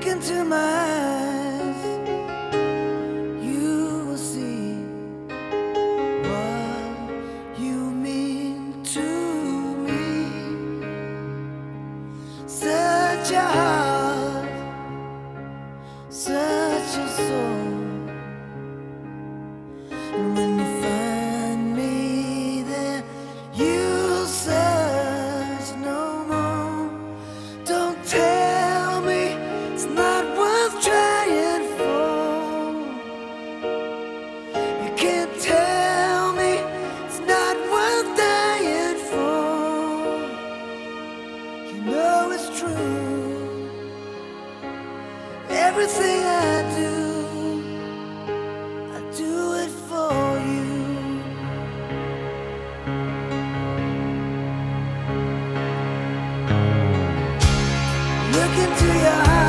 look into my eyes, you will see what you mean to me. Such a Everything I do, I do it for you. Look into your eyes.